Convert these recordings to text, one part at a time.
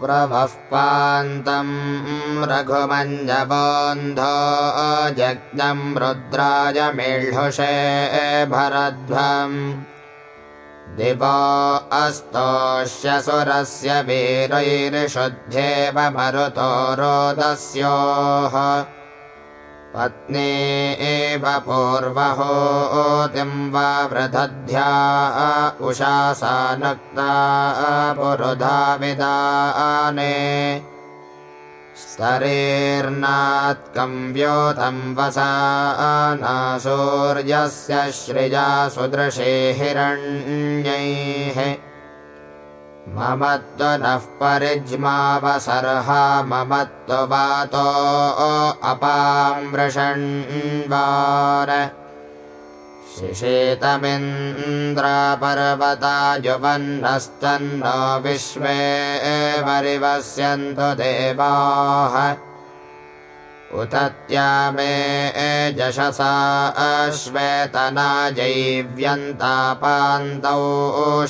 प्रभः पान्तम् रघुमञ्जबन्धो जज्ञम् रुद्राय मेळुषे भरध्वम् दिवो अस्तोष्यसुरस्य वीरैर्षुध्येव मरुतो रोदस्योः पत्नी एव पूर्वहोतिं वा वृधध्या उषासा नक्ता पुरुधा विदाने। स्तरेर्नात्कं व्योतं वसा सूर्यस्य श्रिया सुदृशे हिरण्यैः मम त्वनः परिज्मावसर्हा मम त्ववातो अपां वृषण्वार। शिषेतमिन्द्रापर्वता युवन्नस्तन्नो विश्वे परिवस्यन्तु देवाः उत मे एजशसा अश्वेतना जैव्यन्तापान्तौ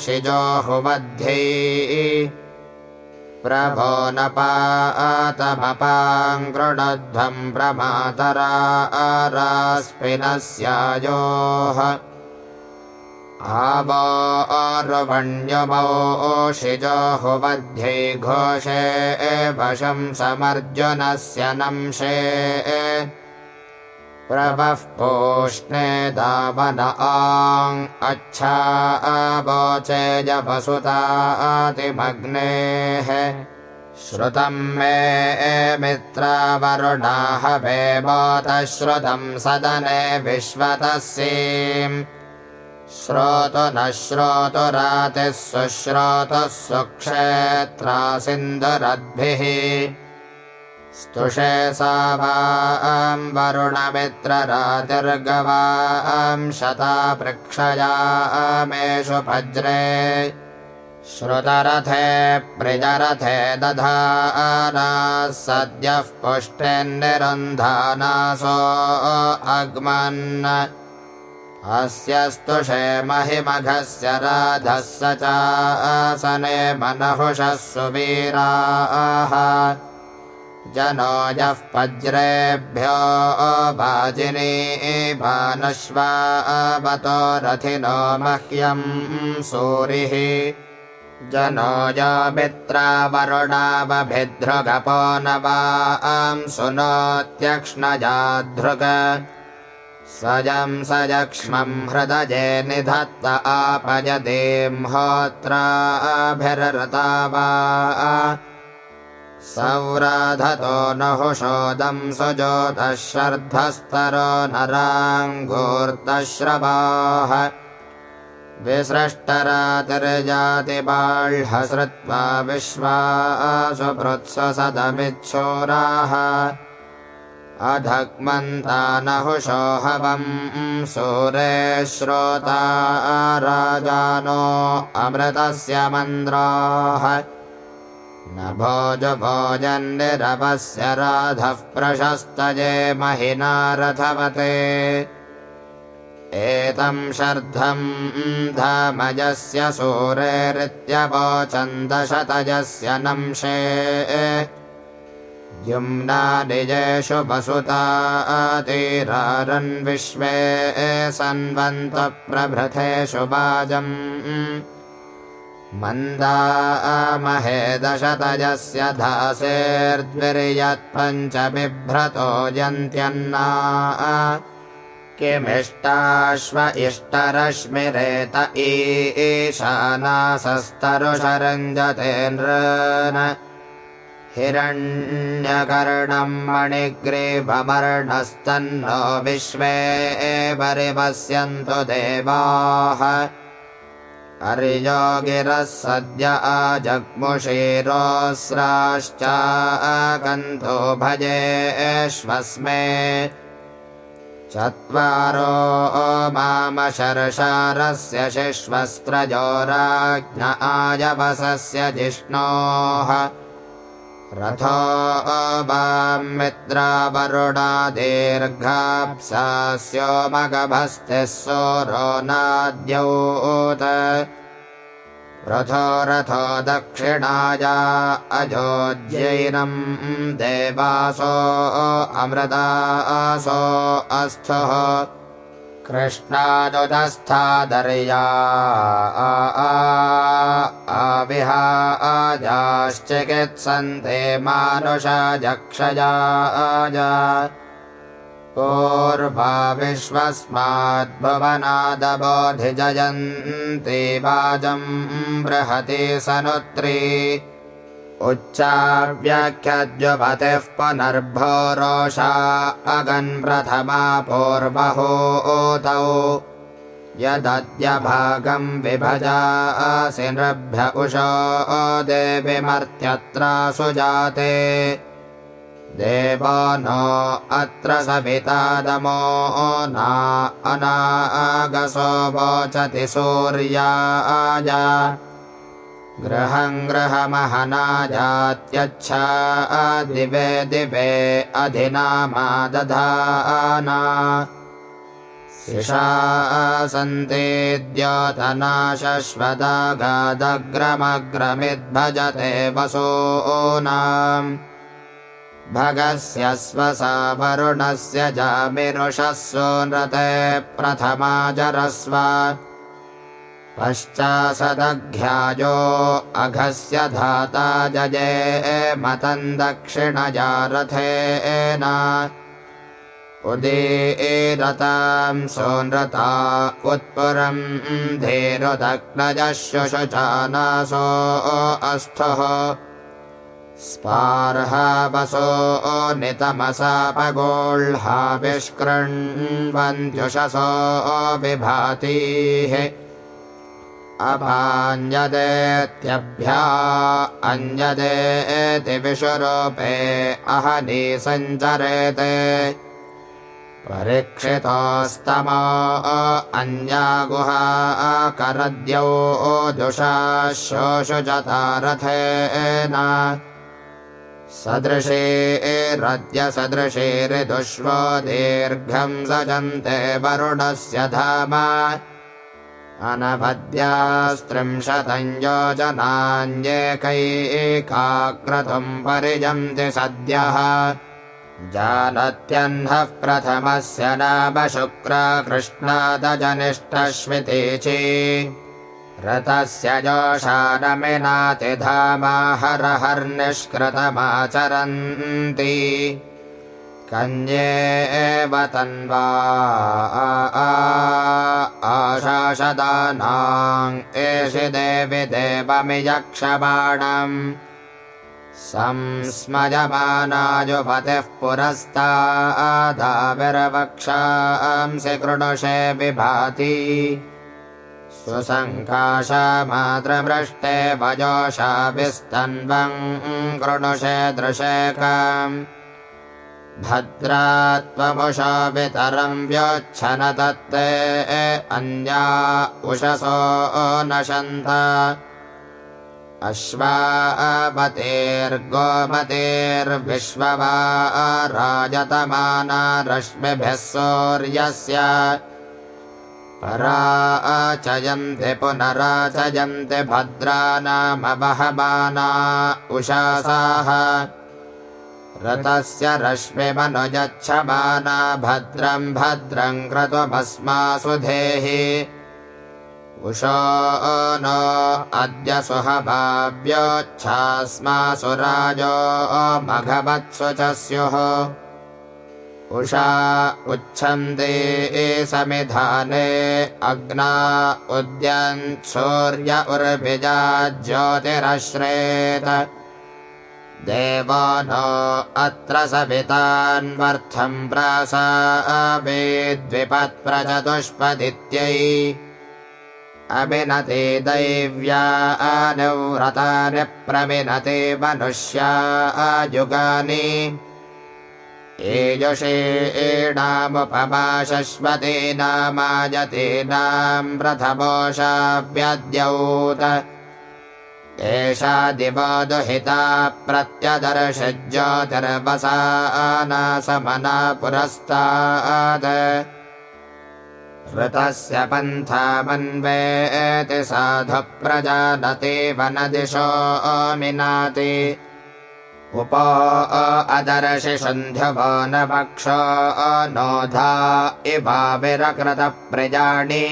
शिजोहुमध्ये प्रभो न पातमपाङ्कृणध्वम् प्रमातरा आरास्पिनस्यायोः आवारुवण्यमोषिजहुमध्ये घोषे वशं समर्जुनस्य नंशे। प्रभः पोष्णे दावन आङ् अच्छा अवोचे जपसुतातिमग्नेः। श्रुतम् मे मित्रावरुणाह वेमोतश्रुतं सदने विश्वतस्यम् श्रोतु न श्रोतुरातिः सुश्रोतुः सुक्षेत्रासिन्दुरद्भिः स्तुषे सा वां वरुणमित्ररातिर्गवां शता पृक्षयामेषु भज्रे। श्रुतरथे प्रिजरथे दधानाः सद्यः पुष्टिन्निरुन्धानासो अग्मन् अस्य स्तुषे महिमघस्य राधः स चासने मनहुषः सुवीराः। जनो यः वज्रेभ्यो वाजिनी भानुष्वावतो रथिनो मह्यम् सूरिः। जनो य मित्रावरुणावभिधृगपो न वा सुनोत्यक्ष्णजाधृग सजं सजक्ष्मं हृदये निधत्त आपजदेम्होत्राभिरता वा सौराधतो नहुषोदं सुजोतः शर्धस्तरो नराङ्गूर्तश्रवाः विसृष्टरातिर्जातिबाह्यश्रुत्वा विश्वासुपृत्स्वसदमिच्छोराः अधग्मन्तानहुषो हवम् सूरे श्रोता राजानो अमृतस्य मन्द्राः। न भोज भोजन्निरवस्य राधः प्रशस्तजे महिना रथवते। एतं शर्धम् धमजस्य सूरेरित्यवोचन्दशतजस्य नंशे युम्ना निजेषु वसुतातीरारन्विश्वे सन्वन्तप्रभृथेषु वाजम् मन्दामहे दशतजस्य धासेर्द्विर्यत्पञ्च बिभ्रतो यन्त्यन्ना। किमिष्टाश्व इष्टरश्मिरेत ईशानासस्तरुषरञ्जते नृ हिरण्यकर्णम् मणिग्रीभमर्णस्तन्नो विश्वे परिपश्यन्तु देवाः। अर्योगिरः सद्य अजग्मुषीरोऽस्राश्चाकन्तो भजेष्वस्मे चत्वारो मामशर्षारस्य शिश्वस्त्रजोराज्ञ आजवसस्य जिष्णोः रथो वां मित्रावरुणा दीर्घाप्सास्यो मगभस्तिः सोरो नाद्योत। रथो रथो दक्षिणाया अजोज्यैनम् देवासो अमृतासो अस्थः कृष्णादुदस्थादर्या आविहा आजाश्चिकित्सन्ते मानुषाजक्षया पूर्वा विश्वस्माद्भुवनादबोधिजयन्ति वाजम् बृहति सनुत्री उच्चाव्याख्यद्युपतिः पुनर्भो रोषा अगन्प्रथमा पूर्वहोतौ। यदद्यभागम् विभजासि नृभ्य उषो देविमर्त्यत्रा सुजाते। देवो नो अत्र सवितादमो न अनागसो वोचति सूर्याय गृहं गृहमहनाजात्यच्छा दिवे दिवे अधिनामा दधाना। शिषा सन्ति द्योतना शश्वदागादग्रमग्रमिद्भजते वसूनाम्। भगस्य स्वसा वरुणस्य जामिरुषः नृते प्रथमा जरस्व पश्चासदघ्याजो अघस्य धाता जजे मतम् दक्षिणजा रथेन उदीरताम् सोनृता उत्पुरम् धीरुदग्नजशुचानासो अस्थः। स्पार्हावसो नितमसापगोह्हाविष्कृण्वन्त्युषसो विभातीः अभाञ्जदेत्यभ्या अञ्जदेति विषुरूपे अहनी सञ्चरेते। परीक्षितोस्तमो अन्यागुहा करद्यौ दुषा शोषुजता रथेन सदृशे रद्यसदृशे ऋतुष्वो दीर्घम् सजन्ते वरुणस्य धाम अनभद्यास्त्रिंशतं योजनान्येकैकाक्रतुम् परिजन्ति सद्यः। जानत्यह्नः प्रथमस्य नाम शुक्राकृष्णादजनिष्ठश्मितेची रथस्य जोषानमिनातिधामा हरहर्निष्कृतमाचरन्ति कन्ये एव तन्वा आशासदानाम् एषि देवि देवमियक्षबाणम्। संस्मजमानायुपतिः पुरस्तादाविरवक्षांसि कृणुषे विभाति। सुसङ्काशा मातृभृष्टे वजोषाभिस्तन्वम्। कृणुषे दृशेकम् भद्रा त्वमुषो वितरम् व्योच्छन तत्ते अन्या उषसो नशन्त। अश्वापतेर्गोमतेर्विश्ववा राजतमाना रश्मिभिः सूर्यस्य। पराचयन्ति पुनराचयन्ति भद्रा नाम वहमाना उषासाः रतस्य रश्मिमनुजच्छमाना भद्रम् भद्रम् क्रतुमस्मासु धेहि। उषो नो अद्य सुहभाव्योच्छास्मासु राजो मघवत्सु च स्युः उषा उच्छन्ते समिधाने अग्ना उद्यन् सूर्य उर्भिजा ज्योतिरश्रेत देवो नो अत्र सवितान्वर्थम् प्रासावेद्विपत्प्रचतुष्पदित्यै अभिनते दैव्या अनुव्रतानि प्रमिनते मनुष्या युगानि एजुषेणामुपमा शश्वतीनामायतीनाम् प्रथमोषाभ्यद्यौत एषा दिवदुहिता प्रत्यदर्शज्योतिर्वसानासमना पुरस्तात् ऋतस्य पन्थामन्वेति साधु प्रजानति वनदिशो मिनाति। उप अदर्शि सन्ध्यवो न पक्ष नोधा इवाविरकृतप्रजाणि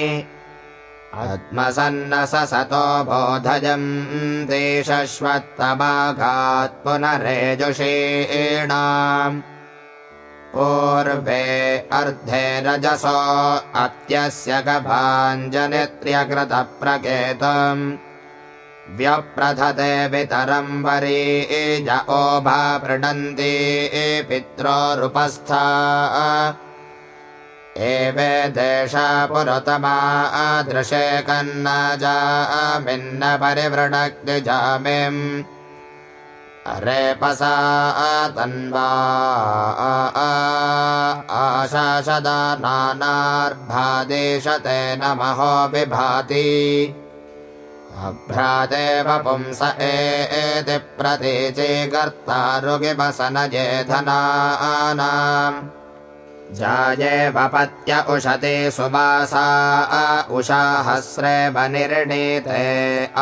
सतो बोधजम् देशश्वत्तमाघात् पुनरेजुषीणाम्। पूर्वे अर्धे रजसो अत्यस्य गभाञ्जनित्र्यकृतप्रकेतम्। व्यप्रथते वितरम् वरीज ओभा पृणन्ति पित्रोरुपस्था एवे देशा पुरतमा दृशे कन्न जामिन्न परिवृणक्तिजामिम् रेपसा तन्वा आशासदा नानार्भादेशते नमहो विभाति। अभ्रादेव पुंस एति प्रतीचे धनानाम् जाये वपत्य उशते सुवासा उषाहस्रे वनिर्णीते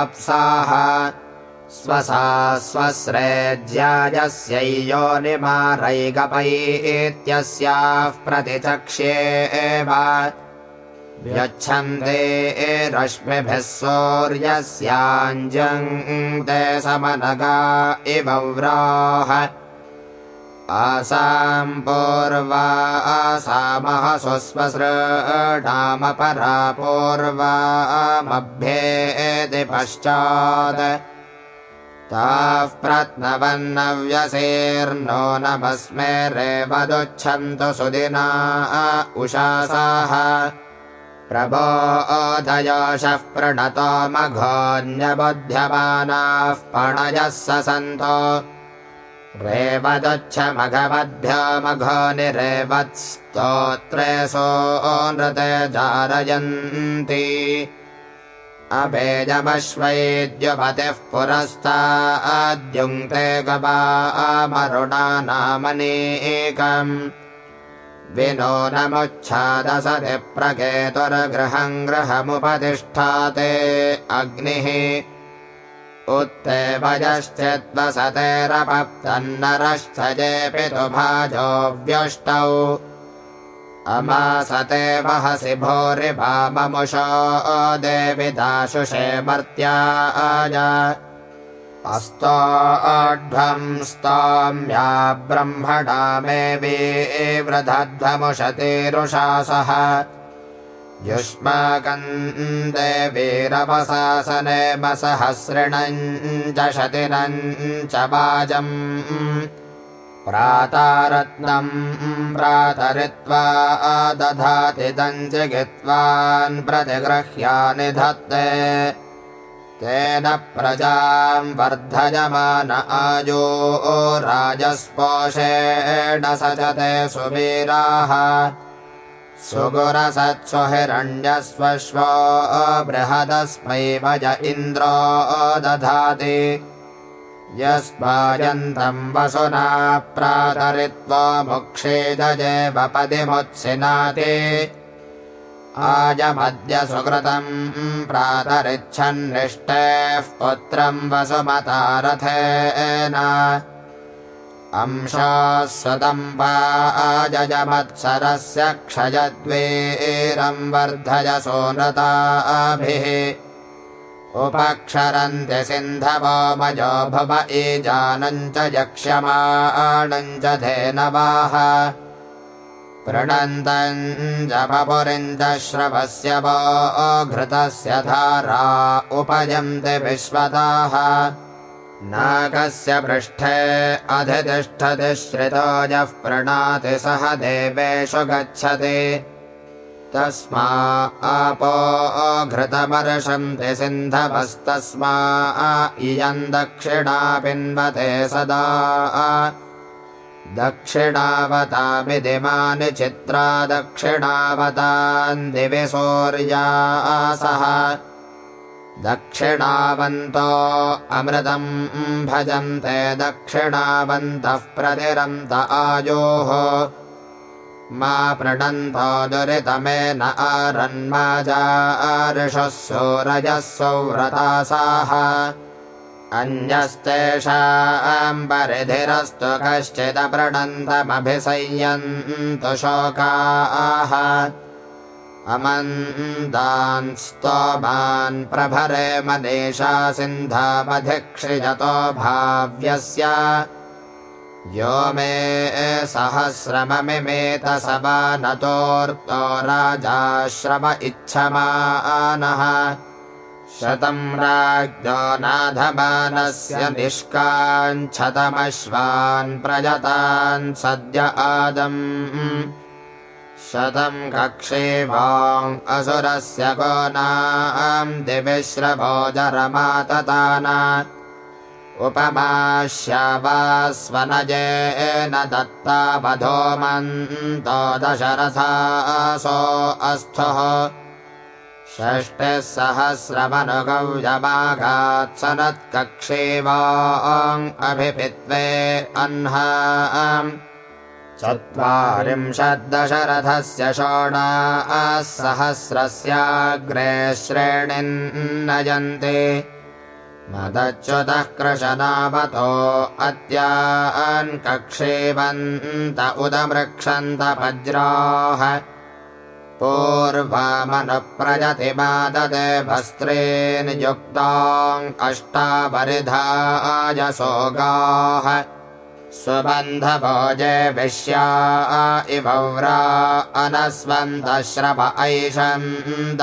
अप्साः। स्वसा स्वस्रे ज्यायस्यैयोनिमारैगपैत्यस्याः प्रतिचक्ष्ये एव व्यच्छन्ते रश्मिभिः सौर्यस्याञ्जङ्ते समनगा इव व्राह आसाम् पूर्वा आसामः स्वस्वसृणामपरा पूर्वामभ्येति पश्चात् ताः प्रत्नवन्नव्यसेर्नो नमस्मे रेवदुच्छन्तु सुदिना उषासाः प्रबोधयाशः प्रणतो मघोऽन्यबुध्यमानाः पणयः सन्तो रेवदुच्छ मघवद्भ्यो मघो निरेवत्स्तोत्रे सो नृते जारयन्ति अभेजमश्वैद्युपतिः पुरस्ताद्युङ्क्ते गवामरुणा नामनेकम् विनो नमुच्छादसति प्रकेतुर्गृहम् गृहमुपतिष्ठाते अग्निः उत्ते भजश्चिद्वसतेरपप्तन्नरश्च जे पितुभाजो व्यष्टौ अमासते वहसि भूरिभाममुषो देवि दाशुषे मर्त्याय अस्तोऽध्वम् स्तोम्या ब्रह्मणा मे वीवृधध्वमुषतिरुषासः युष्माकम् सहस्रिणम् च शतिनम् च वाजम् प्रातारत्नम् प्रातरित्वा दधाति दञ्जिगित्वान् प्रतिगृह्यानि धत्ते। तेन प्रजाम् वर्धयमान आयो राजस्पोषेण सचते सुवीराः सुगुरसत्सु हिरण्यस्वश्वो बृहदस्मै भज इन्द्रो दधाति। यस्मायन्तम् वसुना प्रातरित्वा मुक्षेदजेवपदिमुत्सिनाति आजमद्य सुकृतम् प्रातरिच्छन्निष्टेः पुत्रम् वसुमतारथेन अंशास्वतम् वा आजमत्सरस्य क्षयद्वीरम् वर्धयसो नृताभिः। उपक्षरन्ति सिन्धवो मजो भव ईजानम् च यक्ष्यमाणम् च धेनवाः। पृणन्तम् जपपुरिम् च श्रवस्य वो घृतस्य धारा उपयन्ति विश्वताः नागस्य पृष्ठे अधितिष्ठति श्रितो यः प्रणाति सह देवेषु गच्छति। तस्मा आपो घृतमर्शन्ति सिन्धवस्तस्मा इयम् दक्षिणा पिन्वते सदा। दक्षिणावतामिदिमानि चित्रा दक्षिणावतान् दिवि सौर्यासः दक्षिणावन्तो अमृतम् भजन्ते दक्षिणावन्तः प्रतिरन्त आयोः। मा प्रणन्तो दुरितमेन आरन्माजार्षः सूरजः सौव्रतासाः अन्यस्तेषाम्बरिधिरस्तु कश्चिदप्रणन्तमभिसंयन्तु शोकाः अमन्तान् स्तोमान् प्रभरे मनीषा सिन्धामधिक्षिजतो भाव्यस्य। यो मे सहस्रममिमेतसमानतोऽर्तो राजाश्रम इच्छमानः। शतं राज्ञो नाधमानस्य निष्काञ्छतमश्वान् प्रजतान् सद्य आदम् शतं कक्षेवाम् असुरस्य गोनाम् दिविश्रभोजरमातताना उपमाश्यावास्वनजेन दत्ता वधोमन्तो दशरथासो अस्थुः। षष्टिः सहस्रमनुगौजमाघात्सनत्कक्षेवाम् अभिपित्वे अह्ना चत्वारिंशद्दशरथस्य शोणाः सहस्रस्याग्रे श्रेणिन्नयन्ति मदच्युतः कृशनावतो अद्यान् कक्षेवन्त उदमृक्षन्त वज्राः। पूर्वमनुप्रजतिमाददे भस्त्रेन् युक्ताम् अष्टापरिधायसोगाः सुबन्धभोजे विश्या इवव्रा अनस्वन्तश्रव ऐषन्तवज्राः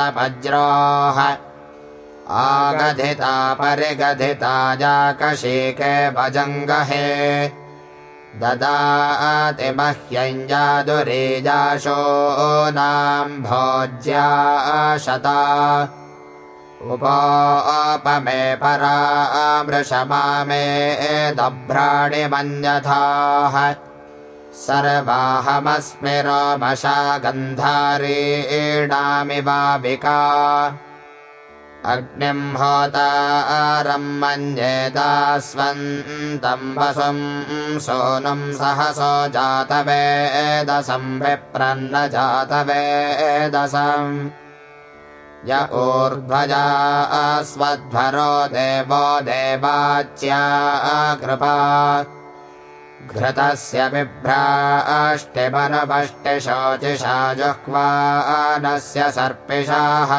आगधिता परिगधिता जाकशीके भजङ्गहे। ददाति मह्यं जादुरीजाशो नाम् भोज्या शता उपोपमे परा वृषमामे दभ्राणि मन्यथाः। सर्वाहमस्मि रोमशा गन्धारीणामिवाबिका अग्निम् होतारम् मन्येदास्वन्तम् वसुम् सोनुम् सहसो जातवेदसम् विप्रन्न जातवेदसम् य ऊर्ध्वजा स्वध्वरो देवो देवाच्या कृपा। घृतस्य बिभ्राष्टिमनुपष्टिशोचिषा जुह्वानस्य सर्पिषाः।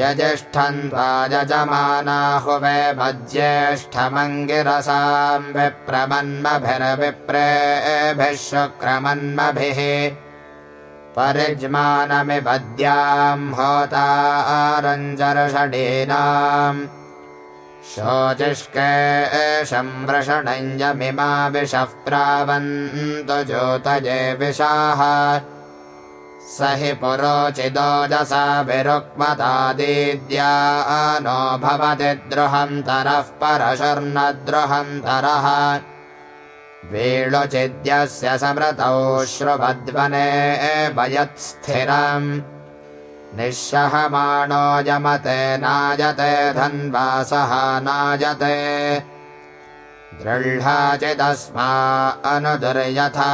यजिष्ठन् त्वा यजमानाहुवे भज्येष्ठमङ्गिरसाम् विप्रमन्मभिरविप्रेभिः शुक्रमन्मभिः परिज्मानमिपद्याम् होतारञ्जर्षडीनाम्। शोचिष्के संवृषणञ्जमिमा विषः प्रावन्तु ज्योतये विशाः स हि पुरोचिदोजसा विरुक्मतादीद्या नो भवति द्रुहन्तरः परशर्नद्रुहन्तरः वीळुचिद्यस्य समृतौ श्रुवद्वने वयत्स्थिरम् निःशहमाणो यमते नायते धन्वासः नायते। दृह्णाचिदस्मा अनुदुर्यथा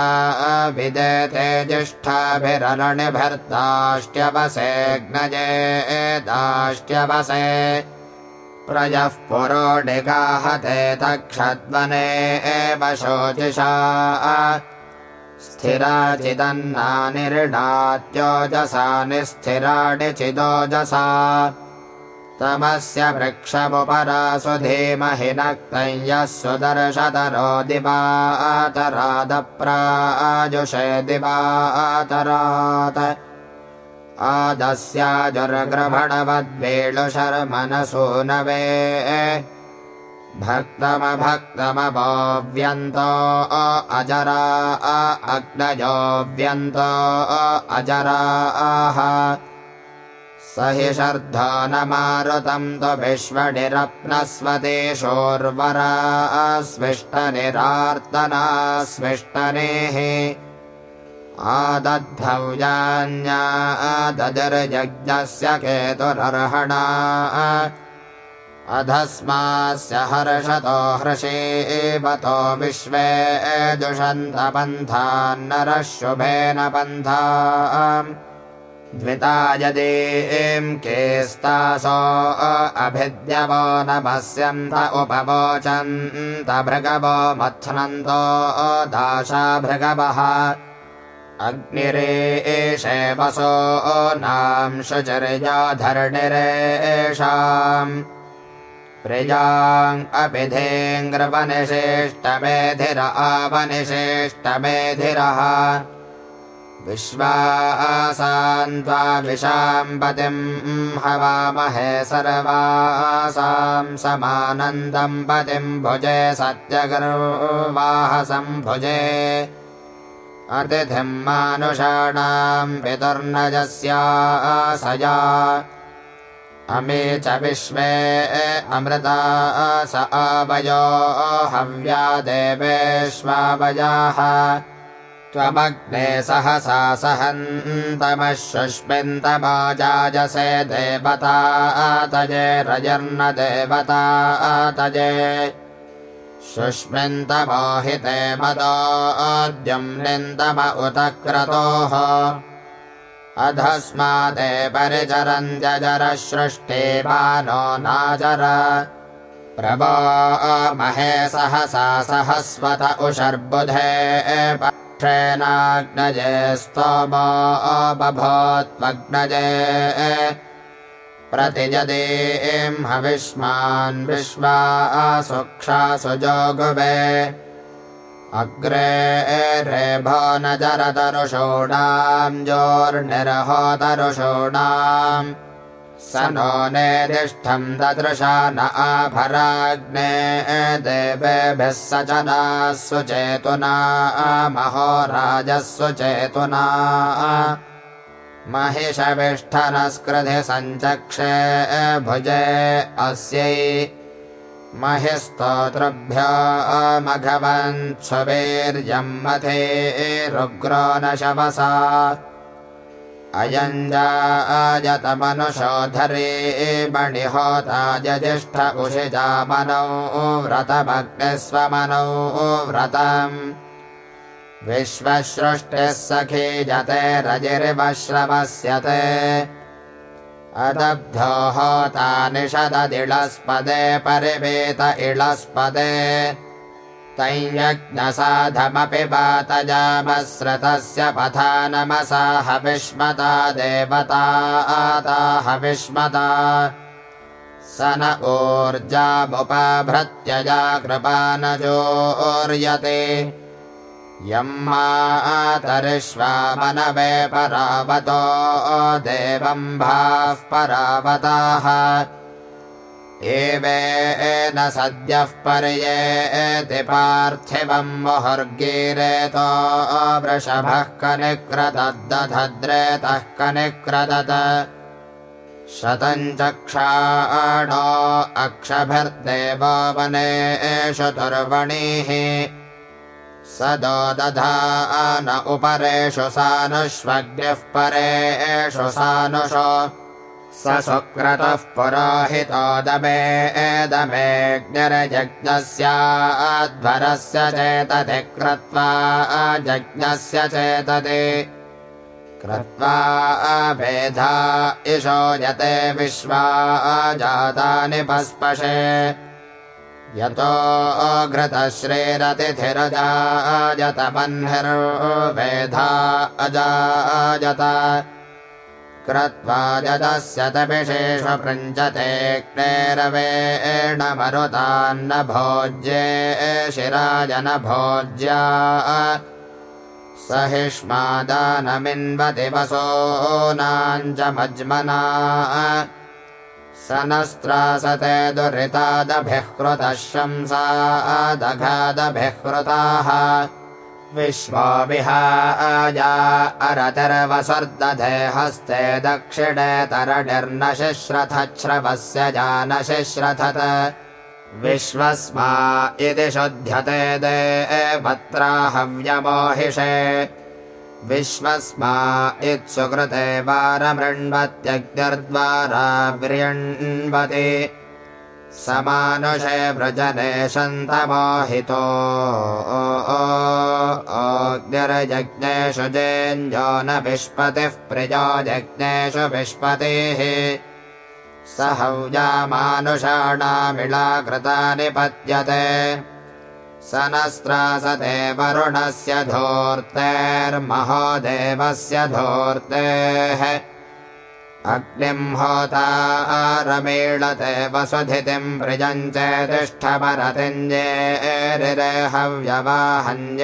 विदेते ज्येष्ठाभिरणिभर्ताष्ट्यवसेऽग्नजे दाष्ट्यवसे प्रजः पुरोडिगाहते तक्षद्वने एव शोचिषा। स्थिराचिदन्नानिर्णात्योजसा निस्थिराणि चिदोजसा तमस्य वृक्षमुपरासु धीमहि नक्तं यः सुदर्शतरो दिवातरादप्राजुषे दिवातरात् आदस्याजुर्ग्रभणवद्वेळुशर्मनसूनवे भक्तमभक्तमभोव्यन्तो अजरा अग्नजोऽव्यन्तो अजराः। स हि शर्धो न मारुतम् तु विश्वनिरप्नस्वतेषोर्वरा स्विष्टनिरार्तना स्विष्टनेः आदद्धव्यान्यादजर्यज्ञस्य केतुरर्हणा। अधस्मास्य हर्षतो हृषीपतो विश्वे दुषन्तपन्थान्नरः शुभेन पन्था द्विता यदीं केस्तासो अभिद्यवो नमस्यन्त उपवोचन्त भृगवो मथ्नन्तो दाशा भृगवः अग्निरे एषे वसो नाम शुचर्याधर्णिरेषाम् प्रियाम् अपिधेङ्ग्रवनिषेष्टमेधिर आवनिषेष्टमेधिरः विश्वासान्त्वा विशाम्पतिम् हवामहे सर्वासाम् समानन्दम् पतिम् भुजे सत्यगर्वाहसम् भुजे अतिथिम् मानुषाणाम् पितुर्नजस्यासया अमे च विश्वे अमृता स आवयो हव्या देवेष्वावयाः त्वमग्ने सहसा सहन्तमशुष्मिन्तमाजाजसे देवता तजे रजर्न देवता तजे शुष्मिन्तमोहिते मदोऽद्यम् निन्दम उत क्रतोः। अधस्मादे परिचरन्त्यजरः सृष्टे मानो नाजर। प्रभो महे सहसा सहस्वत उषर्बुधे पक्षेनाग्नजे स्तोमो बभोत्मग्नजे प्रतिजदीं हविष्मान् विश्वा सुक्षासु जोगुवे अग्रे रेभो न जरतरुषूणाम् जोर्निर्होतरुषूणाम् स नो नेदिष्ठम् ददृशा न आभराग्ने देवेभिः स च सुचेतुना महो राजस्वचेतुना महिषविष्ठनस्कृधि सञ्चक्षे भुजे अस्यै महिस्तोतृभ्यमघवन्स्ववीर्यम् मथे रुग्रो न शवसा। अयञ्जायतमनुषोधरे मणिहोता ज्येष्ठ उषिजामनौ व्रतमग्निस्वमनौ व्रतम् विश्वसृष्टिः सखी जते रजिर्वश्रवस्यते अदब्धो होता निषददिळस्पदे परिवेत इळस्पदे। तञ्यज्ञसाधमपि वातजामस्रतस्य पथा नमसा हविष्मता देवता आता हविष्मता। स न ऊर्जामुपभृत्यजा कृपा न जोर्यते यम् मातरिष्वामनवे परावतो देवम्भाः परावताः। एवेन सद्यः पर्येति पार्थिवम् मुहुर्गीरेतो वृषभः कनिक्रदद्दधद्रेतः कनिक्रदत् शतम् चक्षाणो अक्षभिर्देवो वनेषु तुर्वणिः स दोदधा न उपरेषु सानुष्वग्निः परेषु सानुषो। स सुक्रतुः पुरोहितोदमे एदमेऽग्निर्यज्ञस्याध्वरस्य चेतति क्रत्वा यज्ञस्य चेतति। क्रत्वा भेधा इषो यते विश्वा जातानि पस्पशे यतो घृतश्रीरतिथिरजायतमह्निर्वेधा अजायत क्रत्वा यदस्य तपिषेषु पृञ्चते क्लेरवेण मरुतान्न भोज्ये शिराजन भोज्या सहिष्मादानमिन्वति वसोनाञ्चमज्मना सनस्त्रासते दुरितादभिः कृतः शंसादघादभिः कृताः विश्वो विहाया अरतिर्वसुर्दधे हस्ते दक्षिणे तरनिर्न शिश्रथच्छ्रवस्य जानशिश्रथत्। विश्वस्मा इति शुध्यते देवत्राहव्यमोहिषे विश्वस्मा इत्सुकृते वारमृण्वत्यग्निर्द्वारा व्रियण्वति। समानुषे व्रजने सन्तमोहितो अग्निर्यज्ञेषु जेञ्जो न विष्पतिः प्रियो यज्ञेषु विष्पतिः। स हव्यामानुषाणामिळा कृता निपत्यते स नस्त्रासते वरुणस्य धूर्तेर्महोदेवस्य धूर्तेः। अग्निम् होतारमीळते वसुधितिम् वृजम् च तिष्ठपरतिञ्जेरिरे हव्यवाहञ्जेरिरे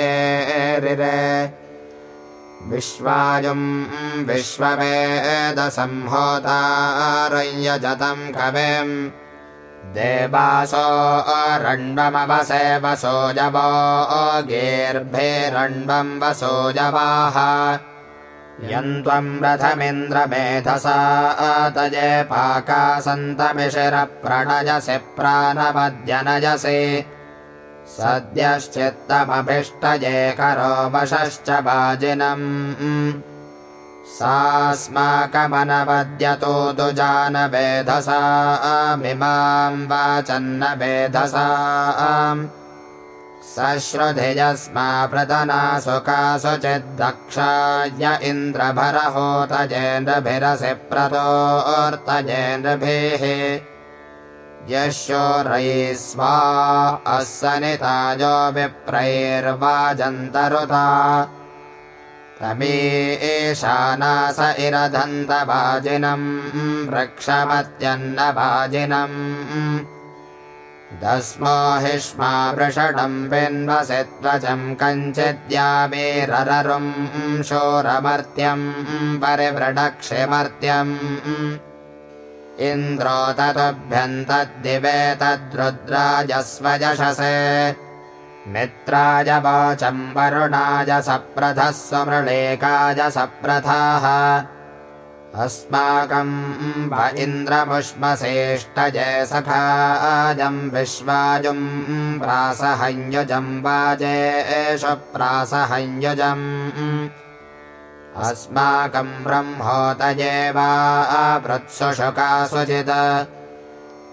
विश्वायुम् विश्ववेदसंहोतारय्यजतम् कविम् देवासो रण्वमवसे वसोजवो गीर्भिरण्वम् वसोजवाः यन्त्वम् रथमिन्द्रमेधसा तजे पाकासन्तमिशिरप्रणजसि प्राणवद्यनजसि सद्यश्चित्तमभिष्टजे करो वशश्च वाजिनम् सास्माकमनवद्यतो दुजानवेधसामिमाम् वाचन्न वेधसा सश्रुधिजस्मा प्रतना सुकासु चिद्दक्षाय इन्द्रभरहोतजेन्द्रभिरसि प्रतोर्तजेन्द्रभिः। यशोरयि स्वा अस्सनिताजो विप्रैर्वाजन्तरुता तमी एषानास इरधन्तवाजिनम् वृक्षमत्यन्नवाजिनम् दस्मो हिष्मा वृषणम् पिन्वसि त्वचम् कञ्चिद्यामेररुम् शोरमर्त्यम् परिवृडक्षिमर्त्यम् इन्द्रो तदुभ्यन्तद्दिवे तद्रुद्राजस्वजशसे मित्राय वाचम् वरुणाय सप्रथः स्वमृळेकाय सप्रथाः अस्माकम् व इन्द्रपुष्मसेष्टजय सखाजम् विश्वाजुम् प्रासहञ्युजम् वाजेषु प्रासहञ्युजम् अस्माकम् ब्रह्मोतये वा पृत्सुषुकासुचित्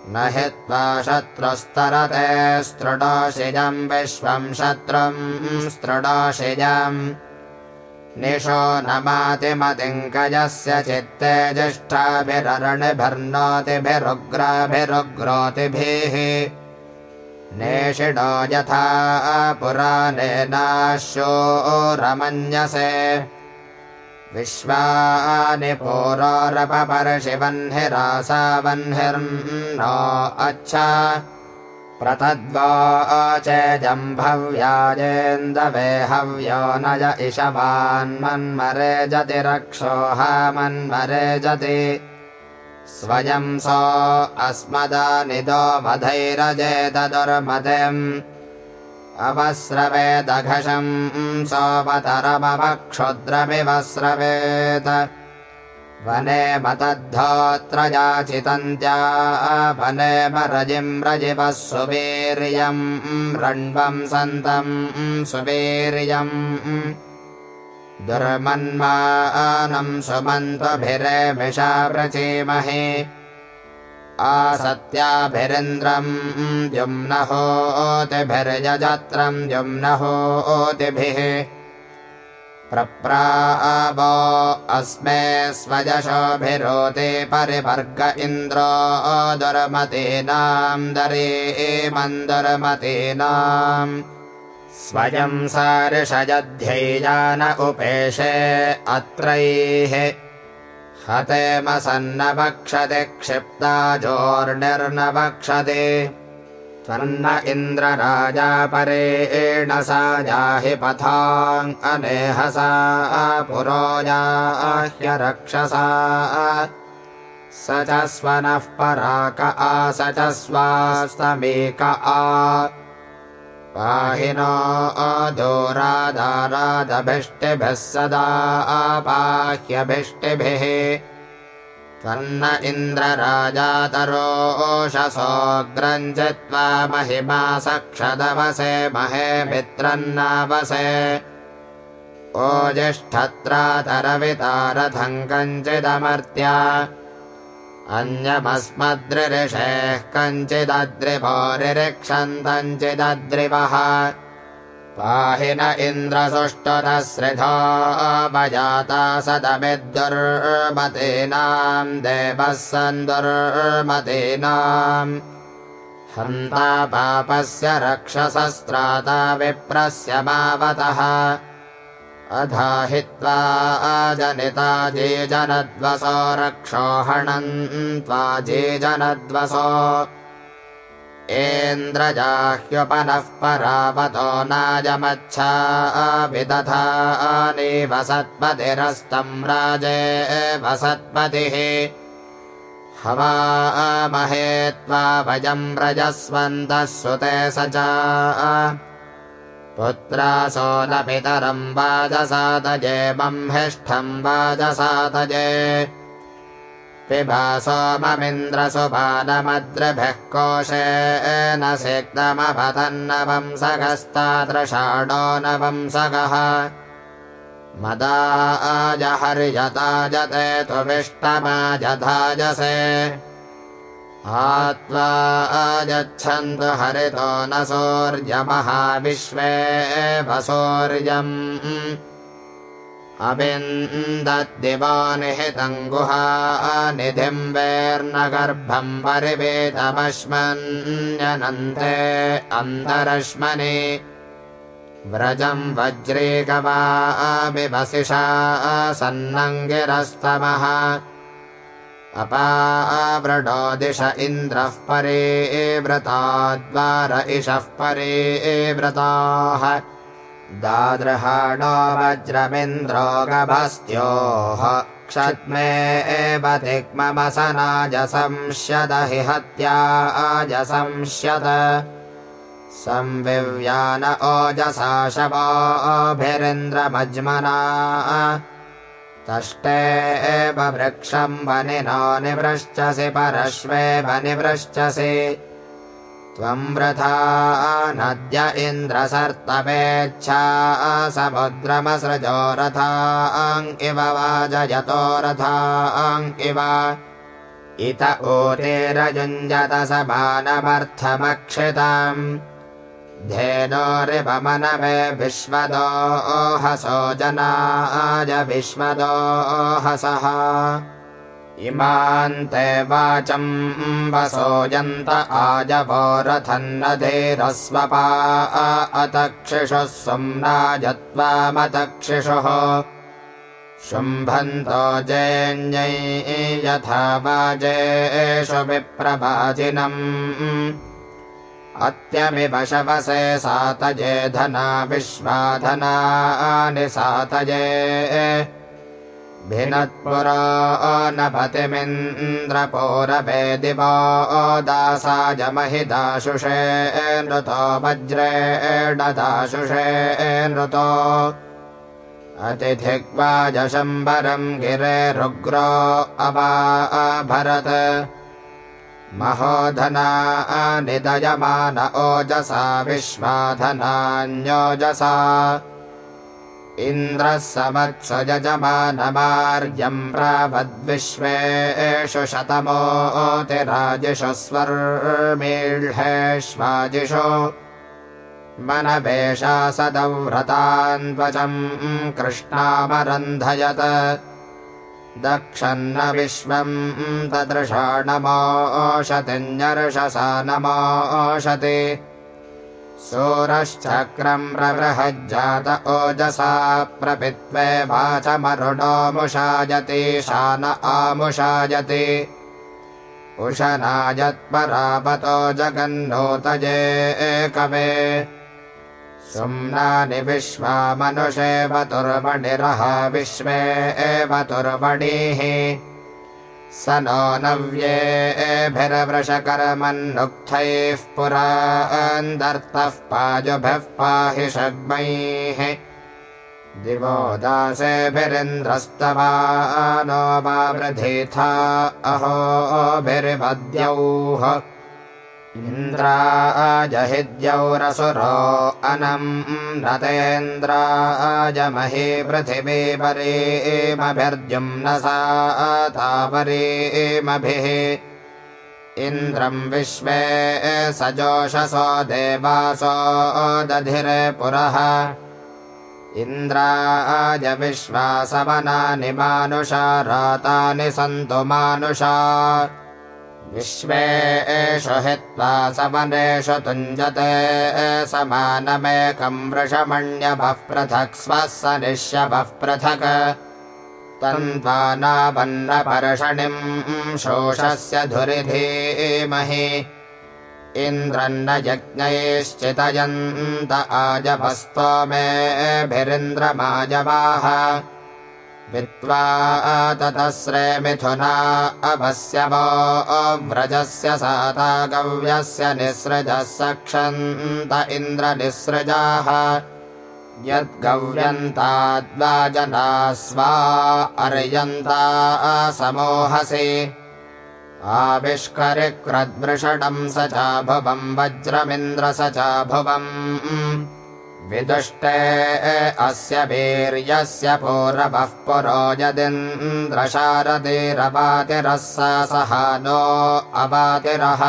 न हि त्वा शत्रुस्तरते स्तृडोषिजम् विश्वम् शत्रुम् स्तृडोषिजम् निशो न मातिमतिङ्कजस्य चित्ते ज्येष्ठाभिररणिभिर्नोतिभिरुग्राभिरुग्रोतिभिः नेषिडो यथा पुराणेनाशोरमन्यसे विश्वानि पुरोरपपर्षिवह्निरासा वह्निर्नो अच्छा। प्रतद्वा चेजम्भव्याजेन्दवे हव्यो जति रक्षोहा मन्मरे जति। स्वयं सो अस्मदानिदो वधैरजेतदुर्मतिम् अवस्रवेदघशम् सोपतरमवक्षुद्रमिवस्रवेत् वने याचितन्त्या वने मरजिम् रजिवः सुवीर्यम् रण्वम् सन्तम् सुवीर्यम् दुर्मन्मानम् सुमन्त्वभिरेमिषा प्रचीमहि आसत्याभिरिन्द्रम् द्युम्नहोतिभिर्यजत्रम् द्युम्नहोतिभिः प्रप्रावो अस्मे स्वजशोभिरोते परिवर्ग इन्द्रो दुर्मतीनाम् दरीमन्दुर्मतीनाम् स्वयं सारिषजध्यैजान उपेशे अत्रैः हतेमसन्न वक्षति क्षिप्ता जोर्निर्न वक्षति त्वन्न इन्द्रराजा परेण सा जाहि पथाम् अनेहसा पुरो याह्यरक्षसा स च स्वनः पराक आ स च स्वास्तमेक आ पाहि नो अधोराधारादभिष्टिभिः सदा आपाह्यभिष्टिभिः। त्वन्न इन्द्रराजातरोषसोऽग्रम् चित्वा महिमा सक्षदवसे महे मित्रन्नावसे। ओजिष्ठत्रातरवितारथम् कञ्चिदमर्त्या अन्यमस्मद्रिषेः कञ्चिदद्रिभोरिक्षन्तञ्चिदद्रिवः पाहि न इन्द्रसुष्टुतश्रिधोपजाता सदमिद्दुर्मतीनाम् देवः सन्दुर्मतीनाम् हन्ता पापस्य रक्षसस्त्राता विप्रस्य मावतः अधाहित्वा जनिता जे जनद्वसो रक्षोहणन् त्वा जे जनद्वसो। एन्द्रजाह्युपनः परावतो नाजमच्छा विदधानि वसत्पतिरस्तम् राजे वसत्पतिः। हवामहे त्वा भजम् व्रजस्वन्तः सुते स च पुत्रासो न पितरम् वाजसातजे बह्मिष्ठम् वाजसातजे। पिबा सोममिन्द्रसुपानमद्रभिः कोशेन सिक्तमपतन्न वंसगस्तादृशाणो न वंसगः मदाजहर्यताजते त्वविष्टमाजधाजसे आत्वा आजच्छन्तु हरितो न सौर्यमहाविश्वे वसौर्यम् अविन्दद्दिवा निहितम् गुहानिधिम् वेर्नगर्भम् परिवेदमश्मन्यनन्ते अन्तरश्मनि। व्रजम् वज्रीकवामिवसिषा सन्नङ्गिरस्तमः अपावृडो दिश इन्द्रः परे व्रताद्वार इषः परे व्रताः। दादृहाणो वज्रमिन्द्रो गभस्त्योः एव तिग्ममसनाजसंश्यद हि हत्याजसंश्यत संविव्यान ओजसा शवोभिरिन्द्रमज्मना तष्टे एव वृक्षम् वनिनो निवृश्चसि परश्वेव निवृश्चसि त्वम् वृथा नद्य इन्द्रसर्तपेच्छा समुद्रमसृजो रथाङ्किव वाजयतो रथाङ्किव इत ऊतेरयुञ्जत समानमर्थमक्षितम् धेनोरिपमनवे विश्वदोहसो जनाय विश्वदोहसः। इमान्ते वाचम् वसोऽयन्त आजवो रथन्नधीरस्वपा अतक्षिषुः सुम्नाजत्वामतक्षिषुः शुम्भन्तो जेऽन्यै यथा वाजेषु विप्रभाजिनम् अत्यमिव शवसे सातजे धना विश्वाधनानि सातजे। भिनत्पुरा नभतिमिन्द्रपोरभे दिवो दासाजमहिदाशुषे नृतो वज्रेणदाशुषे नृतो। अतिथिग्वाजशम्बरम् गिरे रुग्रो अवाभरत् महोधना निदयमान ओजसा विश्वाधनान्योजसा। इन्द्रः समत्स यजमानमार्यम् प्रावद्विश्वेषु शतमोतिराजिषु स्वर्मीह्येष्वाजिषु मनवेशा सदव्रतान्वचम् कृष्णामरन्धयत दक्षन्न विश्वम् तदृशा नमोषतिन्यर्षसा नमोषति सूरश्चक्रम् प्रबृहज्जात ओजसा प्रपित्वे वाचमरुणोमुषायति शान आमुषायति। उशनायत्परापतो जगन्नोतये एकवे सुम्नानि विश्वा मनुषेवतुर्मणिरः विश्वे एव तुर्मणिः। स नो नव्येभिर्वृषकर्मन्नुक्थैः पुरान्दर्तः पाजुभिः पाहि षग्मैः दिवो दासेभिरिन्द्रस्तवानो वावृधीथा अहोभिर्वद्यौः इन्द्राजहिद्यौरसुरो अनम् नतेन्द्राजमहे पृथिवी परेमभिर्जुम्न सा तापरेमभिः इन्द्रम् विश्वे सजोषसो देवासो दधिरे पुरः। इन्द्राज विश्वासमनानि मानुषा रातानि सन्तु मानुषा विश्वे एषु हित्वा समनेषु तुञ्जते समानमेकम् वृषमण्यभः पृथक् स्वः स निश्यभः पृथक् तन्त्वानापन्नपर्षणिम् शोषस्य धुरिधीमहि। इन्द्रन्न यज्ञैश्चितयन्त आजभस्तोमेभिरिन्द्रमाजवाः वित्त्वा ततस्रे मिथुना अभस्य व्रजस्य साता गव्यस्य निःसृजः सक्षन्त इन्द्रनिःसृजाः यद्गव्यन्ताद्वा जना स्वा अर्यन्ता समोहसि। आविष्करिक्रद्वृषणम् स चाभुवम् वज्रमिन्द्र स चाभुवम् विदुष्टे अस्य वीर्यस्य पूर्वः पुरो यदिन्द्रशारदीरवातिरः स सहानो अवातिरः।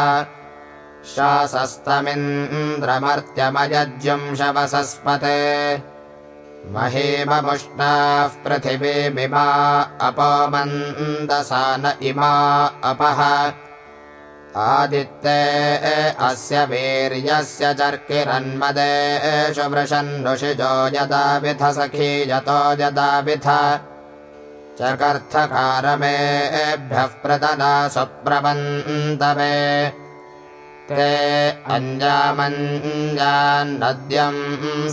शासस्तमिन्द्रमर्त्यमयज्युम् शवसस्पते महीममुष्णाः पृथिवीमिमा अपोमन्दसा न इमा अपः आदित्ये अस्य वीर्यस्य चर्किरन्मदेषु वृषन्नुषिजो यदाविथ सखी यतो यदाविथ चकर्थकारमेभ्यः प्रदना सुप्रबन्तवे ते अञ्जामञ्जान्नद्यम्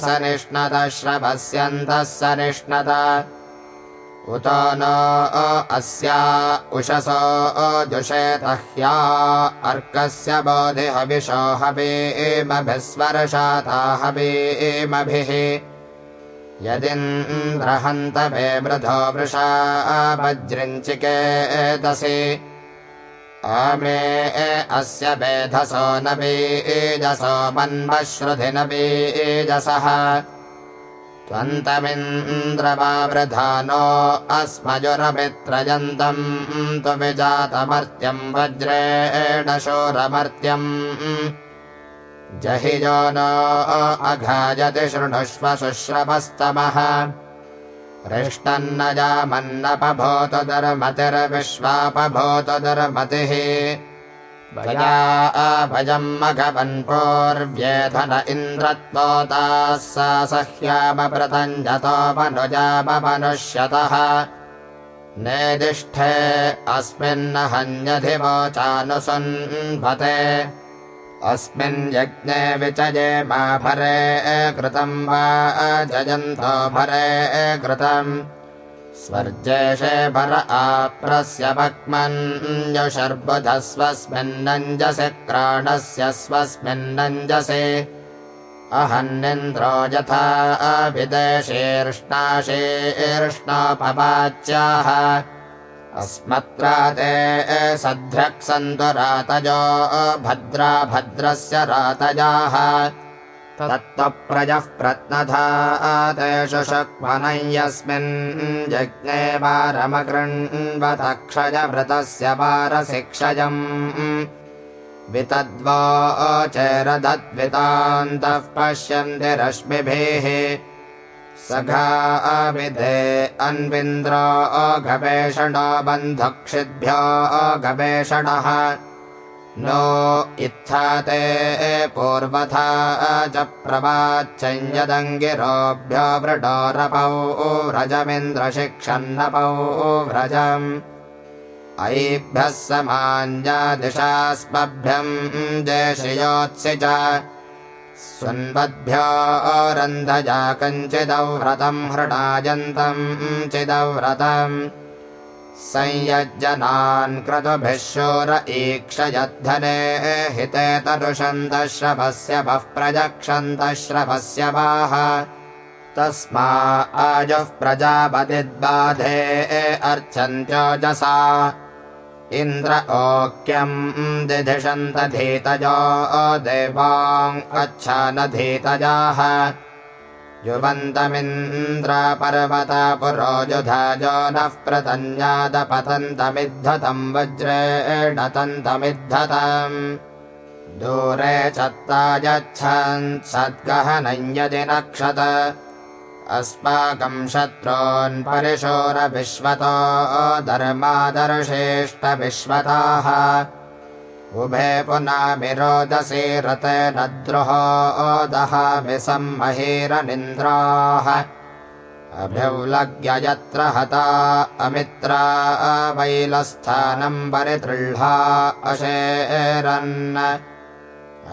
सनिष्णत श्रवस्यन्तः सनिष्णत उतो नो अस्या उषसो जुषेतह्या अर्कस्य बोधिहविषो हवीमभिस्वर्षाता हवीमभिः यदिन्द्रहन्तवे वृधो वृषा वज्रिञ्चिकेतसि। आमे अस्य वेधसो न बीजसो मन्मश्रुधि न बीजसः त्वन्तमिन्द्रवावृधानो अस्मजुरमित्रयन्तम् तु विजातमर्त्यम् वज्रेण शूरमर्त्यम् जहि जो नो अघायति शृणुष्व शुश्रवस्तमः हृष्टन्न जामन्नपभूत धर्मतिर्विश्वापभूत धर्मतिः भया अभजम् मघवन्पूर्व्येधन इन्द्रत्वोताः सा सह्यामपृतञ्जतोपनुजाममनुष्यतः नेदिष्ठे अस्मिन्न हन्यधिवोचानुसुन्भते अस्मिन् यज्ञे विचये मा भरे कृतम् वा जयन्तो भरे कृतम् स्वर्जेशे भर आप्रस्य भक्मन्यशर्बुधस्वस्मिन्नञ्जसि क्राणस्य स्वस्मिन्नञ्जसे अहन्निन्द्रो यथा विदेशीर्ष्णाशीर्ष्णोपवाच्याः अस्मत्रा ते सध्रक्सन्तु रातजो भद्रा भद्रस्य रातजाः तत्त्वप्रजः प्रत्नधातेषु शक्मनै यस्मिन् यज्ञे वारमकृण्वतक्षयभृतस्य वारशिक्षयम् वितद्वोचेरदद्वितान्तः पश्यन्ति रश्मिभिः सघाविधे अन्विन्द्रो गवेषणो बन्धुक्षिद्भ्यो गवेषणः नो इत्था ते पूर्वथा च प्रवाच्चञ्जदङ्गिरोभ्यो वृडोरपौ व्रजमिन्द्रशिक्षन्नपौ व्रजम्। ऐभ्यः समाञ्जादिशास्मभ्यम् जेषयोत्सि च। सुन्वद्भ्यो रन्धजा कञ्चिदव्रतम् हृणायन्तम् चिदव्रतम् संयज्जनान् क्रतुभिः शूर ईक्षयद्धने हिते तरुषन्तश्रवस्य बः प्रजक्षन्तश्रवस्य वाह। तस्मा आजुः प्रजापतिद्बाधे अर्चन्त्योजसा इन्द्र ओक्यम् दिधिषन्तधीतजो देवाम् अच्छानधीतजाः युवन्तमिन्द्र पर्वत पुरोजुधाजो नः प्रतन्यादपतन्तमिद्धतम् वज्रेण तन्तमिद्धतम् दूरे चत्ता यच्छन् सद्गहनम् यदि नक्षत। अस्माकम् शत्रून् परिशोरविश्वतो धर्मादर्शेष्टविश्वताः उभे पुनामिरोदसी रते न अभ्यौलग्य यत्र हता अमित्रा वैलस्थानम् परितृह्ला अशेरन्।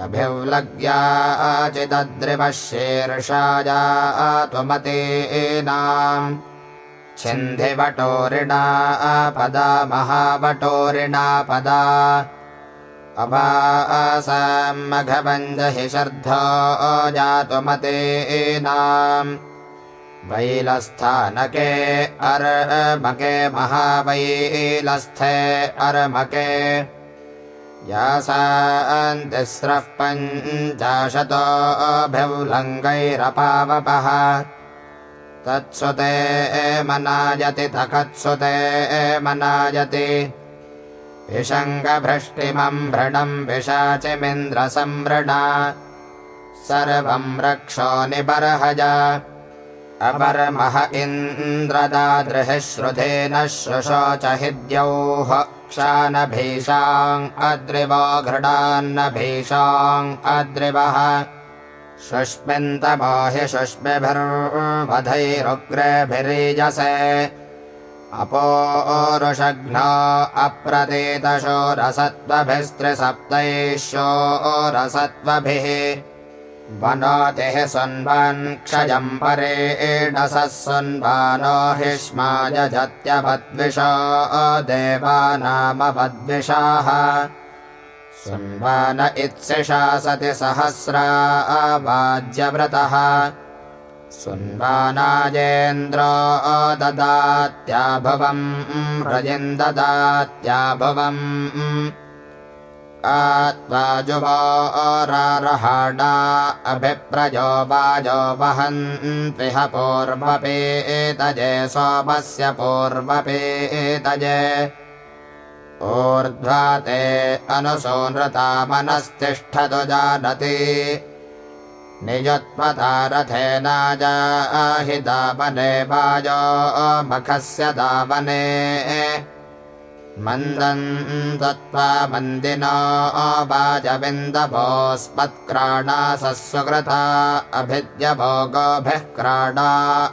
अभिव्लग्याचिदद्रिवशीर्षाया त्वमतीनाम्। छिन्धिवटोरिणा पदा महावटोरिणा पदा अभासमघवञ्जहि शर्धो जातुमतीनाम्। वैलस्थानके अर्मके महावैलस्थे अर्मके। यासान्तिस्रः पञ्चाशतोऽभिलङ्गैरपावपः तत्सुते मनायति तकत्सुते मनायति विषङ्गभृष्टिमम् भृणम् विशाचिमिन्द्रसंवृणा सर्वम् रक्षो निबर्हज। अपर्मह इन्द्रदादृः श्रुधेन श्रुशोच हि द्यौः क्षानभीषाम् अद्रिवो घृणान्नभीषाम् अद्रिवः। शुष्मिन्तमो हि शुष्मिभिर्वधैरुग्रेभिरीजसे अपोरुषघ्नो अप्रतीतशोरसत्त्वभिस्त्रिसप्तैशोरसत्त्वभिः वनोतिः सुन्वन् क्षयम् परेणसः सुन्वानो यजत्यभद्विषो देवानामभद्विषाः सुन्वान इत्सिषा सति सहस्रा वाज्यव्रतः सुन्वानायेन्द्रो ददात्याभवम् रजिन्ददात्याभवम् आत्वाजुवो रारहाणा अभिप्रजो वाजो वहन्त्विह पूर्वपेतजे सोमस्य पूर्वपेतजे। ऊर्ध्वा ते अनुसूनृता मनस्तिष्ठतु जानति निजत्वता रथेनाजाहि दावने वाजो मखस्य दावने। दत्त्वा मन्दिनो वाजविन्दभोस्मत्क्राणासः सुकृता अभिद्यभो गोभिः क्राणा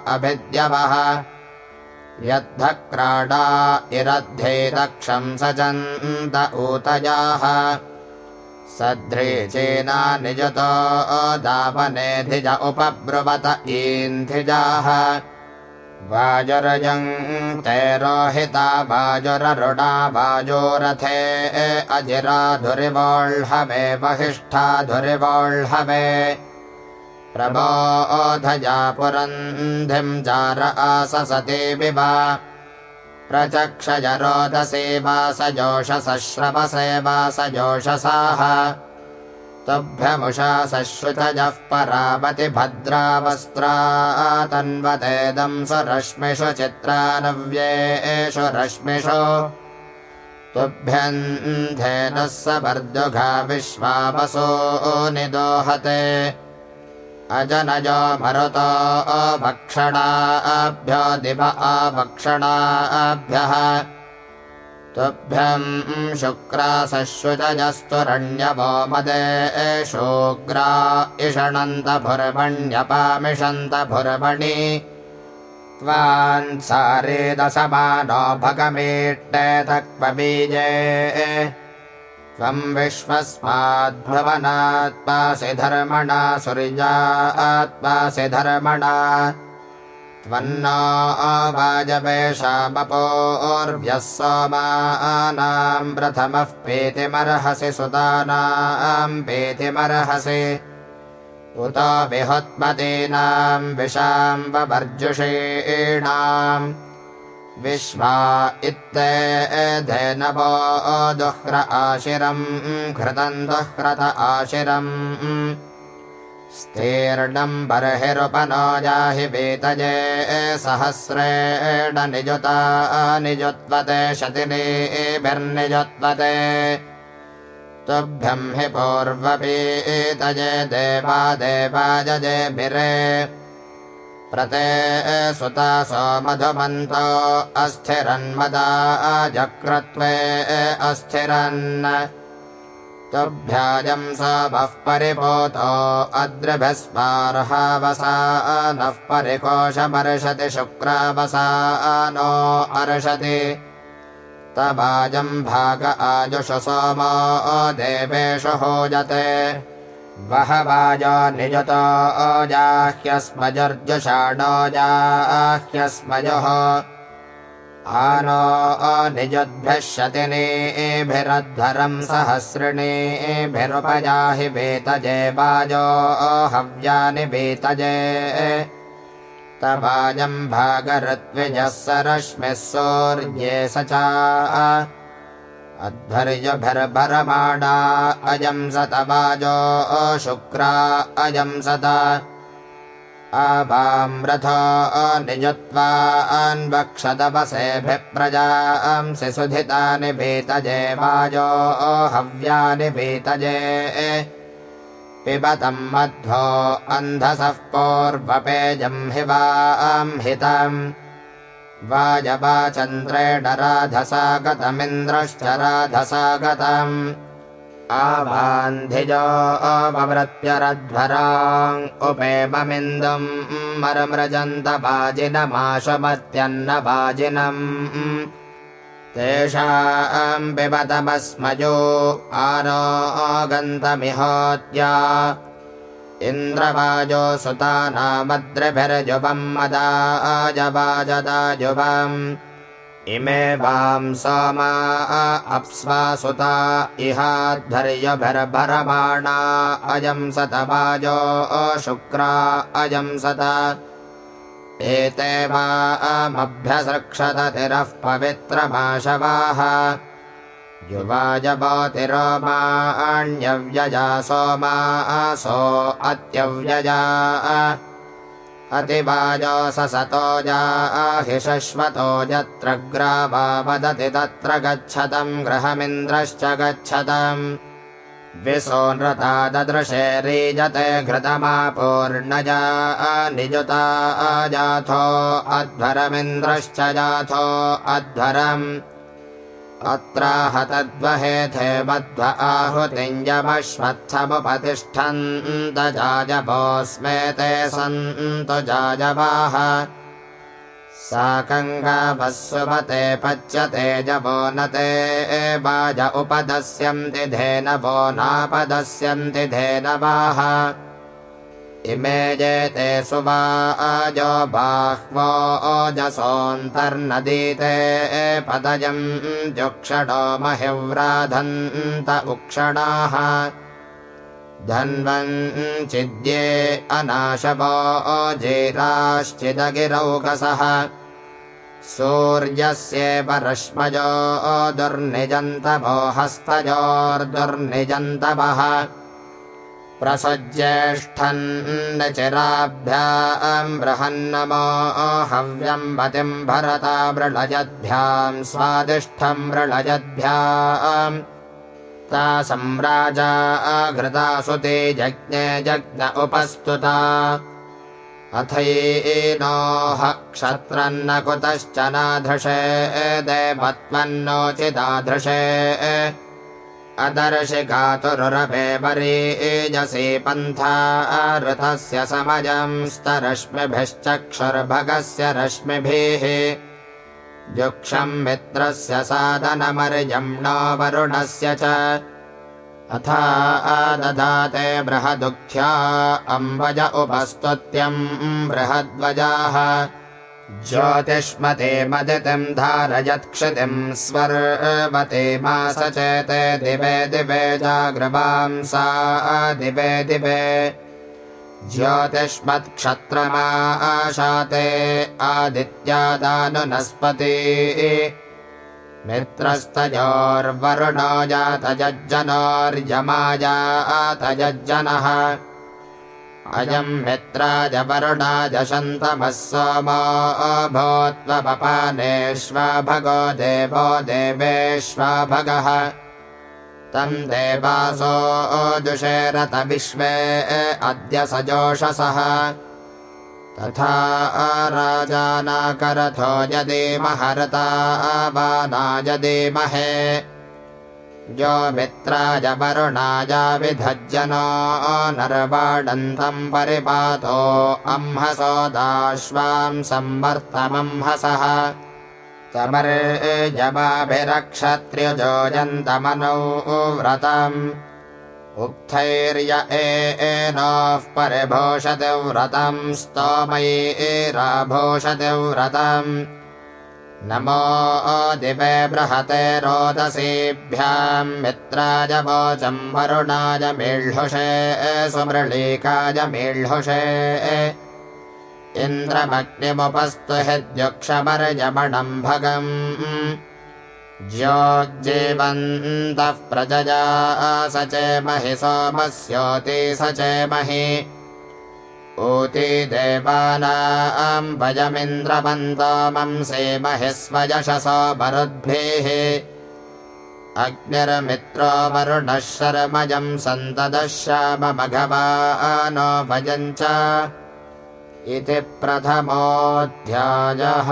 अभिद्यवः। यद्धक्राणा इरद्धेदक्षम् सजन्त ऊतयाः सध्रीचेना निजतो दावनेधिज उपब्रुवत ईन्धिजाः। वाजुरजम् ते रोहिता वाजुररुणा वाजोरथे अजिराधुरिवोह्हवे वहिष्ठाधुरिवोह्हवे प्रबोधजा पुरन्धिम् जार आससति विवा प्रचक्षज रोदसे वासजोषसश्रवसे वासजोषसाः तुभ्यमुषा सश्रुतजः परावति भद्रावस्त्रा तन्वतेदम् स्वरश्मिषु चित्रानव्येषु रश्मिषु। तुभ्यन्धेनः स वर्दुघा विश्वावसो निदोहते अजनजो मरुतो भक्षणाभ्यो दिव आवक्षणाभ्यः तुभ्यम् शुक्रासश्रुतजस्तुरण्यवो मदे शोग्रा इषणन्तभुर्मण्यपामिषन्तभुर्मणि। त्वान् सारेदसमानो भगमीट्टे तक्वबीजे त्वम् विश्वस्माद्भवनात्मासि धर्मणा सूर्यात्मासि धर्मणा त्वन्नो वाजवेषामपोर्व्यः सोमानाम् प्रथमः पेतिमर्हसि सुतानाम् पेतिमर्हसि उत विहुत्मतीनाम् विशाम्बवर्जुषीणाम् विश्वा धेनवो दुह्र आशिरम् घृतम् दुह्रत आशिरम् स्तीर्णम् बर्हिरुपनो जाहि वीतजे सहस्रेण निजुता निजुत्वते शतिनीभिर्निजुत्वते तुभ्यम् हि पूर्वपीतजे देवा देवाजजेभिरे प्रते सुतासो मधुमन्तो अस्थिरन्मदा जक्रत्वे अस्थिरन्। तुभ्याजम् स वः परिपोतो अद्रभस्पार्हावसा नः परिकोशमर्षति शुक्रावसा नो अर्षति। तवाजम् भाग आजुषु सोमो देवेषु होजते वह वाजो निजतो जाह्यस्मजुर्जुषाणो जाह्यस्मजुः आनो निजुद्भ्यः शतिनीभिरध्वरम् सहस्रिणीभिरुपजाहि वेतजे वाजो हव्यानि वेतजे। तवाजम् भागरत्विजः सरश्मिः सौर्ये स च अध्वर्यभिर्भरमाणा अजम् सतवाजो शुक्रा अजम् सत। आवाम्रथो निजुत्वा अन्वक्षदवसेभिप्रजांसि सुधितानि भीतजे वाजो हव्यानि भीतजे। पिबतम् मध्वो अन्धसः पूर्वपेजम् हि वाम् हितम् वाजवाचन्द्रेण राधसा गतमिन्द्रश्च राधसा गतम् आवान्धिजो अववृत्यरध्वराम् उपेममिन्दुम् मरमृजन्तवाजिनमाशमत्यन्नवाजिनम् तेषाम् पिबतमस्मजो आनो गन्तमिहोत्या इन्द्रवाजो सुतानामद्रिभिर्जुवम् मदाजवाजदाजुवम् इमे वां सोमा अप्स्वासुता इहाध्वर्यभिर्भरमाणा अजं सत वाजो शुक्रा अजं सत। एते वामभ्यसृक्षततिरः पवित्रमाशवाः युवाजवतिरोमाण्यव्यजा सोमा असो अत्यव्यजा। अतिवाजो सतो जाहि शश्वतो यत्र ग्रावा वदति तत्र गच्छतम् गृहमिन्द्रश्च गच्छतम्। विशो नृता ददृशे रीजते घृतमापूर्णजा निजुता जाथो अध्वरमिन्द्रश्च जाथो अध्वरम् अत्राहतद्वहेथे बध्व आहुतिञ्जमश्वत्थमुपतिष्ठन्त जाजपोऽस्मे ते सन्तु जाजवाः। साकङ्गावस्वते पच्यते जवो न ते वाज उपदस्यन्ति धेनवो नापदस्यन्ति धेनवाः इमे जेते सुवाजो बाह्वो ओजसोऽन्तर्नदीते पदजम् जुक्षणो महिव्राधन्त उक्षणाः धन्वञ्चिद्ये अनाशवो ओजेराश्चिदगिरौकसः। सूर्यस्येव रश्मजो दुर्निजन्तभो हस्तजोर्दुर्निजन्तवः प्रसज्येष्ठन् चिराभ्याम् बृहन्नमो हव्यम् मतिम् भरता मृळजद्भ्याम् स्वादिष्ठम् मृळजद्भ्याम् ता सम्राजा घृता सुते जज्ञे जज्ञ उपस्तुता अथैनोह क्षत्रन्न कुतश्च नाधृषे देवत्वन्नोचिदाधृषे अदर्शिकातुरुरभे वरीजसि पन्था ऋतस्य समजंस्तरश्मिभिश्चक्षुर्भगस्य रश्मिभिः। युक्षम् मित्रस्य साधनमर्यम्णो वरुणस्य च। अथा ददाते बृहदुःख्या अम्बज उपस्तुत्यम् बृहद्वजाः ज्योतिष्मते मदितिम् धारयत्क्षितिम् स्वर्वते मा दिवे दिवे जागृवांसा दिवे दिवे। ज्योतिष्मत्क्षत्रमाशाते आदित्यादानुनस्पति। मित्रस्तयोर्वरुणो जातजज्जनोर्यमाजातजज्जनः अयम् मित्राय वरुणाय शन्तमः सोमो भूत्वपपानेष्वभगो देवो देवेष्वभगः तम् देवासो जुषेरत विश्वे अद्य सजोषसः। तथा राजानाकरथो यदीमहरता बानायदीमहे यो मित्राय वरुणाय विधज्जनो नर्वाडन्तम् परिपातो अह्मसो दाश्वाम् संवर्तमंहसः। समर्यमाभिरक्षत्र्यजोजन्तमनौ व्रतम्। उक्थैर्य एनोः परिभूषति व्रतम् स्तोमैराभूषति व्रतम् नमो दिवे बृहते रोदसीभ्याम् मित्राय वोचम् वरुणाय मीळ्हुषे सुमृळीकाय मीळ्हुषे इन्द्रमग्निमुपस्तु हृद्युक्षमर्यमणम् भगम्। ज्योज्जीवन्तः प्रजया स चेमहि सोमस्योति स चेमहि ऊती देवानाम् वयमिन्द्रवन्तोमंसेमहि स्वयशसो मरुद्भिः अग्निर्मित्रो वरुणः शर्मजम् सन्तदश्याममघवानो भजम् च इति प्रथमोऽध्यायः